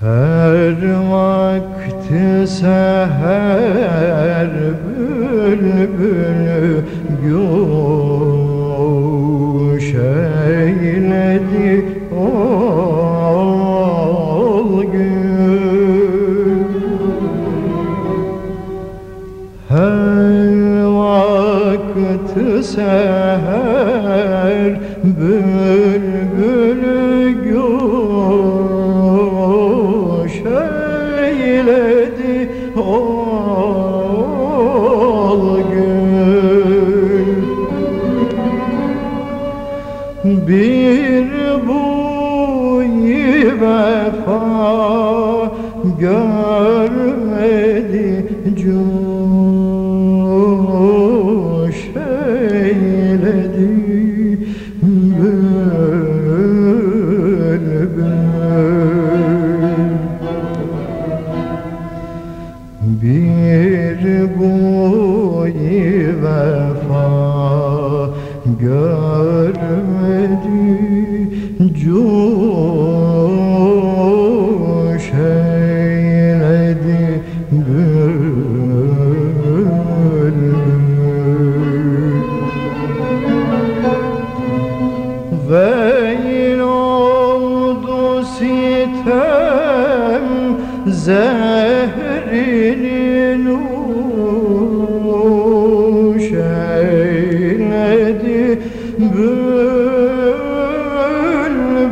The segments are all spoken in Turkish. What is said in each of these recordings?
Her vakti seher bülbülü Güş eyledi ol gün Her vakti seher bülbülü ol gün bir buy vefa cuş eyledi bülbül Veil oldu sitem zehrini nuş eyledi bülbül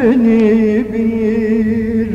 seni bir